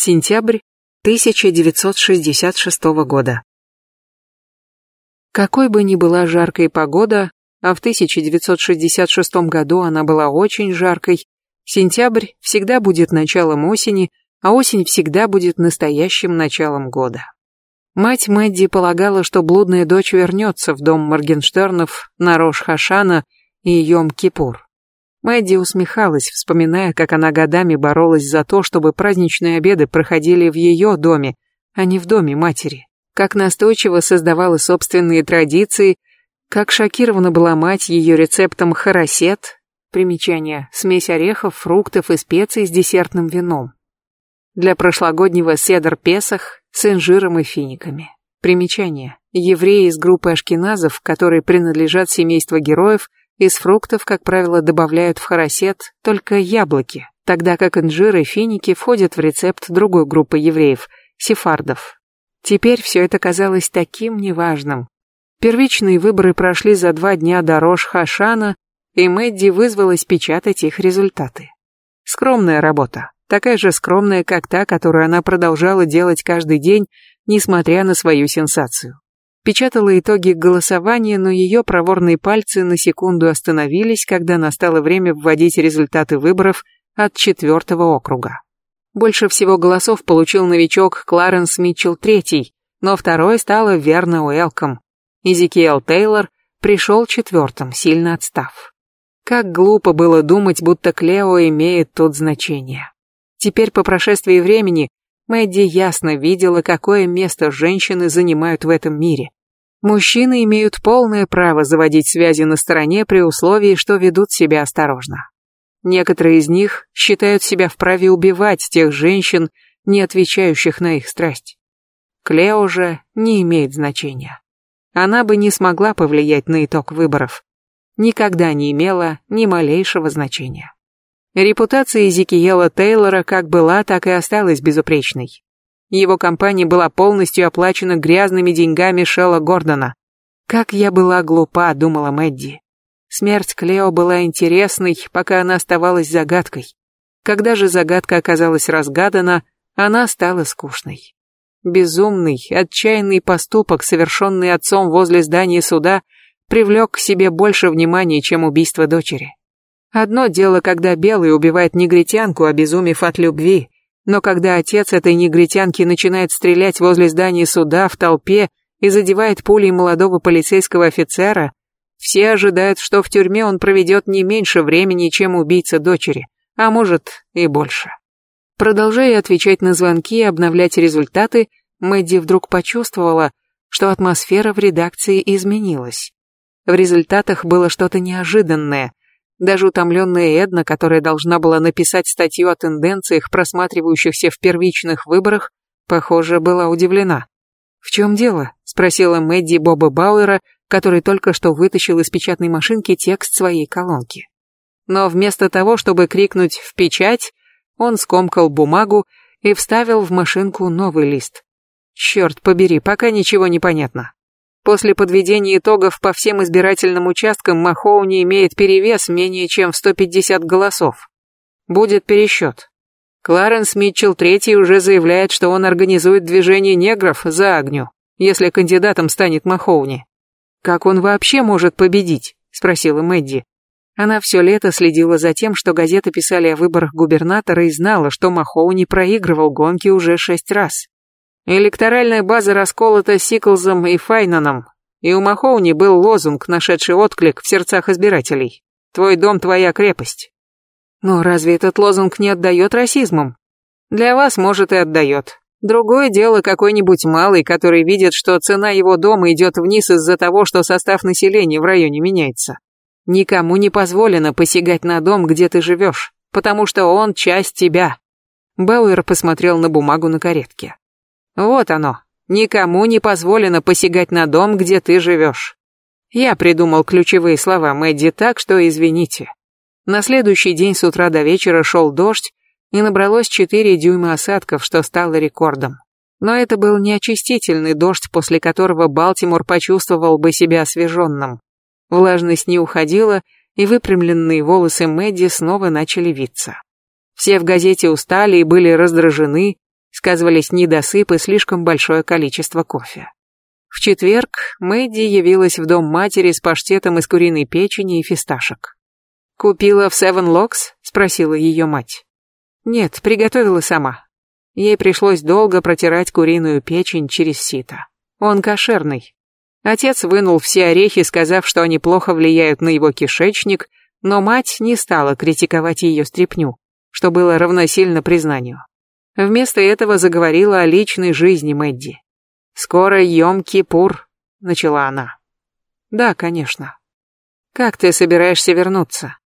Сентябрь 1966 года. Какой бы ни была жаркой погода, а в 1966 году она была очень жаркой, сентябрь всегда будет началом осени, а осень всегда будет настоящим началом года. Мать Мэдди полагала, что блудная дочь вернется в дом Моргенштернов на Рош-Хашана и Йом-Кипур. Мэдди усмехалась, вспоминая, как она годами боролась за то, чтобы праздничные обеды проходили в ее доме, а не в доме матери. Как настойчиво создавала собственные традиции, как шокирована была мать ее рецептом харасет, примечание, смесь орехов, фруктов и специй с десертным вином. Для прошлогоднего седр Песах с инжиром и финиками. Примечание. Евреи из группы ашкеназов, которые принадлежат семейству героев, из фруктов, как правило, добавляют в харасет только яблоки, тогда как инжир и финики входят в рецепт другой группы евреев – сефардов. Теперь все это казалось таким неважным. Первичные выборы прошли за два дня до Рош-Хашана, и Мэдди вызвалась печатать их результаты. Скромная работа, такая же скромная, как та, которую она продолжала делать каждый день, несмотря на свою сенсацию печатала итоги голосования, но ее проворные пальцы на секунду остановились, когда настало время вводить результаты выборов от четвертого округа. Больше всего голосов получил новичок Кларенс Митчелл III, но второй стала Верна Уэлком. Изикиэл Тейлор пришел четвертым, сильно отстав. Как глупо было думать, будто Клео имеет тут значение. Теперь по прошествии времени Мэдди ясно видела, какое место женщины занимают в этом мире. Мужчины имеют полное право заводить связи на стороне при условии, что ведут себя осторожно. Некоторые из них считают себя вправе убивать тех женщин, не отвечающих на их страсть. Клео же не имеет значения. Она бы не смогла повлиять на итог выборов. Никогда не имела ни малейшего значения. Репутация Эзекиела Тейлора как была, так и осталась безупречной. Его компания была полностью оплачена грязными деньгами Шелла Гордона. Как я была глупа, думала Мэдди. Смерть Клео была интересной, пока она оставалась загадкой. Когда же загадка оказалась разгадана, она стала скучной. Безумный, отчаянный поступок, совершенный отцом возле здания суда, привлек к себе больше внимания, чем убийство дочери. Одно дело, когда белый убивает негритянку, обезумев от любви, но когда отец этой негритянки начинает стрелять возле здания суда в толпе и задевает пулей молодого полицейского офицера, все ожидают, что в тюрьме он проведет не меньше времени, чем убийца дочери, а может и больше. Продолжая отвечать на звонки и обновлять результаты, Мэдди вдруг почувствовала, что атмосфера в редакции изменилась. В результатах было что-то неожиданное, даже утомленная Эдна, которая должна была написать статью о тенденциях, просматривающихся в первичных выборах, похоже, была удивлена. «В чем дело?» – спросила Мэдди Боба Бауэра, который только что вытащил из печатной машинки текст своей колонки. Но вместо того, чтобы крикнуть «в печать», он скомкал бумагу и вставил в машинку новый лист. Черт побери, пока ничего не понятно. После подведения итогов по всем избирательным участкам Махоуни имеет перевес менее чем в 150 голосов. Будет пересчет. Кларенс Митчелл III уже заявляет, что он организует движение негров за огню, если кандидатом станет Махоуни. «Как он вообще может победить?» – спросила Мэдди. Она все лето следила за тем, что газеты писали о выборах губернатора и знала, что Махоуни проигрывал гонки уже шесть раз. Электоральная база расколота Сиклзом и Файнаном, и у Махоуни был лозунг, нашедший отклик в сердцах избирателей. «Твой дом – твоя крепость». Но разве этот лозунг не отдает расизмом? Для вас, может, и отдает. Другое дело какой-нибудь малый, который видит, что цена его дома идет вниз из-за того, что состав населения в районе меняется. Никому не позволено посягать на дом, где ты живешь, потому что он часть тебя. Бауэр посмотрел на бумагу на каретке. Вот оно. Никому не позволено посягать на дом, где ты живешь. Я придумал ключевые слова Мэдди так, что извините. На следующий день с утра до вечера шел дождь, и набралось 4 дюйма осадков, что стало рекордом. Но это был не очистительный дождь, после которого Балтимор почувствовал бы себя освеженным. Влажность не уходила, и выпрямленные волосы Мэдди снова начали виться. Все в газете устали и были раздражены, Сказывались недосып и слишком большое количество кофе. В четверг Мэдди явилась в дом матери с паштетом из куриной печени и фисташек. «Купила в Seven Locks?» — спросила ее мать. «Нет, приготовила сама. Ей пришлось долго протирать куриную печень через сито. Он кошерный. Отец вынул все орехи, сказав, что они плохо влияют на его кишечник, но мать не стала критиковать ее стряпню, что было равносильно признанию. Вместо этого заговорила о личной жизни Мэдди. «Скоро Йом-Кипур», — начала она. «Да, конечно. Как ты собираешься вернуться?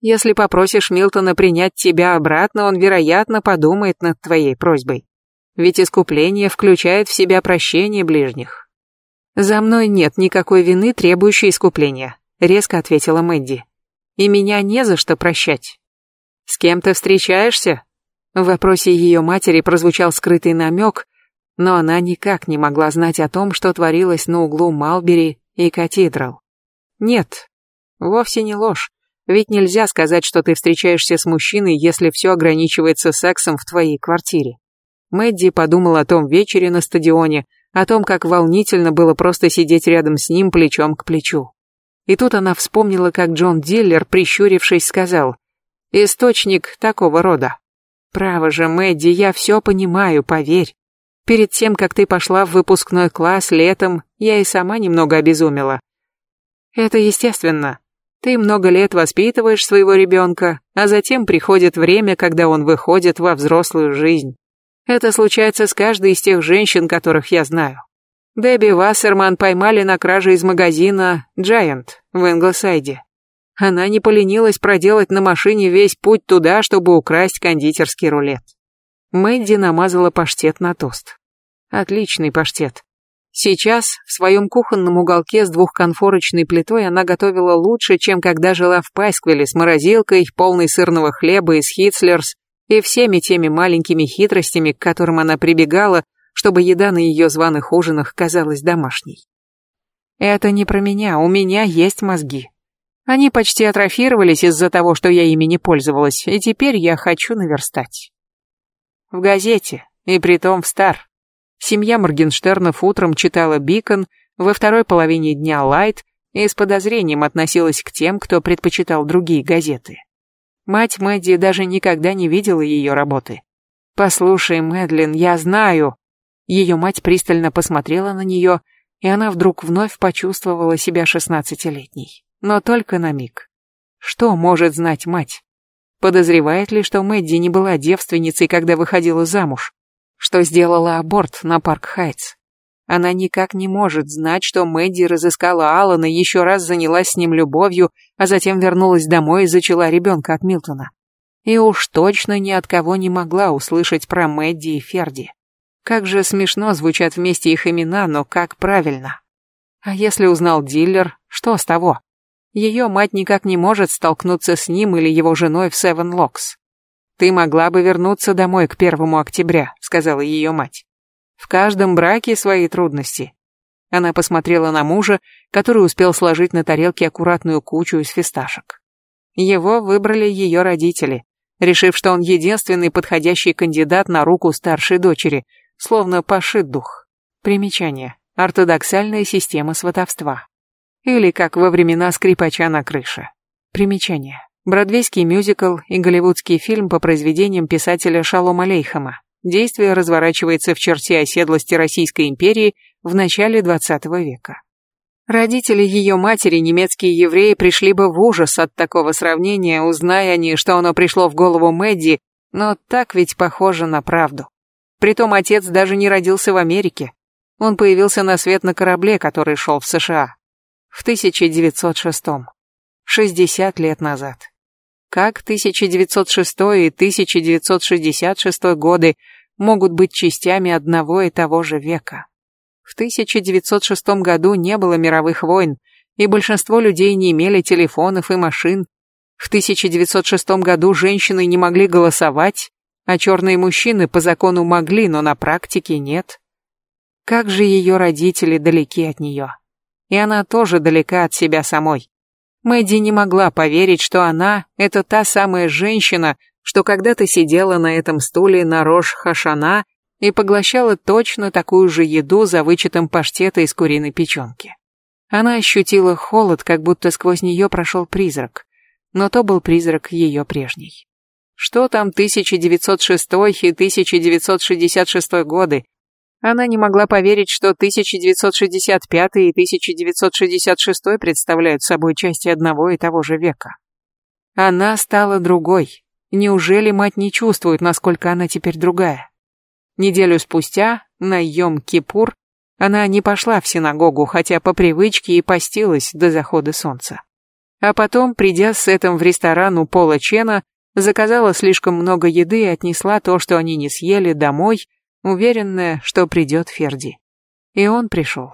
Если попросишь Милтона принять тебя обратно, он, вероятно, подумает над твоей просьбой. Ведь искупление включает в себя прощение ближних. За мной нет никакой вины, требующей искупления, резко ответила Мэдди. И меня не за что прощать. С кем ты встречаешься? В вопросе ее матери прозвучал скрытый намек, но она никак не могла знать о том, что творилось на углу Малбери и Катедрал. Нет, вовсе не ложь. Ведь нельзя сказать, что ты встречаешься с мужчиной, если все ограничивается сексом в твоей квартире. Мэдди подумал о том вечере на стадионе, о том, как волнительно было просто сидеть рядом с ним плечом к плечу. И тут она вспомнила, как Джон Диллер, прищурившись, сказал «Источник такого рода». «Право же, Мэдди, я все понимаю, поверь. Перед тем, как ты пошла в выпускной класс летом, я и сама немного обезумела. Это естественно. Ты много лет воспитываешь своего ребенка, а затем приходит время, когда он выходит во взрослую жизнь. Это случается с каждой из тех женщин, которых я знаю. Дебби Вассерман поймали на краже из магазина Giant в Инглсайде. Она не поленилась проделать на машине весь путь туда, чтобы украсть кондитерский рулет. Мэдди намазала паштет на тост. Отличный паштет. Сейчас в своем кухонном уголке с двухконфорочной плитой она готовила лучше, чем когда жила в Пайсквилле с морозилкой, полной сырного хлеба из Хитцлерс и всеми теми маленькими хитростями, к которым она прибегала, чтобы еда на ее званых ужинах казалась домашней. Это не про меня, у меня есть мозги. Они почти атрофировались из-за того, что я ими не пользовалась, и теперь я хочу наверстать. В газете, и притом в Стар. Семья Моргенштернов утром читала «Бикон», во второй половине дня «Лайт» и с подозрением относилась к тем, кто предпочитал другие газеты. Мать Мэдди даже никогда не видела ее работы. «Послушай, Мэдлин, я знаю...» Ее мать пристально посмотрела на нее, и она вдруг вновь почувствовала себя шестнадцатилетней. Но только на миг. Что может знать мать? Подозревает ли, что Мэдди не была девственницей, когда выходила замуж? что сделала аборт на Парк Хайтс. Она никак не может знать, что Мэдди разыскала Алана, еще раз занялась с ним любовью, а затем вернулась домой и зачала ребенка от Милтона. И уж точно ни от кого не могла услышать про Мэдди и Ферди. Как же смешно звучат вместе их имена, но как правильно. А если узнал дилер, что с того? Ее мать никак не может столкнуться с ним или его женой в Севен Локс. «Ты могла бы вернуться домой к первому октября», — сказала ее мать. «В каждом браке свои трудности». Она посмотрела на мужа, который успел сложить на тарелке аккуратную кучу из фисташек. Его выбрали ее родители, решив, что он единственный подходящий кандидат на руку старшей дочери, словно пошит дух. Примечание. Ортодоксальная система сватовства. Или как во времена скрипача на крыше. Примечание бродвейский мюзикл и голливудский фильм по произведениям писателя Шалома Лейхама. Действие разворачивается в черте оседлости Российской империи в начале XX века. Родители ее матери, немецкие евреи, пришли бы в ужас от такого сравнения, узная они, что оно пришло в голову Мэдди, но так ведь похоже на правду. Притом отец даже не родился в Америке. Он появился на свет на корабле, который шел в США. В 1906 60 лет назад. Как 1906 и 1966 годы могут быть частями одного и того же века? В 1906 году не было мировых войн, и большинство людей не имели телефонов и машин. В 1906 году женщины не могли голосовать, а черные мужчины по закону могли, но на практике нет. Как же ее родители далеки от нее. И она тоже далека от себя самой. Мэдди не могла поверить, что она — это та самая женщина, что когда-то сидела на этом стуле на Рош-Хашана и поглощала точно такую же еду за вычетом паштета из куриной печенки. Она ощутила холод, как будто сквозь нее прошел призрак, но то был призрак ее прежней. Что там 1906 и 1966 годы? Она не могла поверить, что 1965 и 1966 представляют собой части одного и того же века. Она стала другой. Неужели мать не чувствует, насколько она теперь другая? Неделю спустя, на Йом-Кипур, она не пошла в синагогу, хотя по привычке и постилась до захода солнца. А потом, придя с этим в ресторан у Пола Чена, заказала слишком много еды и отнесла то, что они не съели, домой, уверенная, что придет Ферди. И он пришел.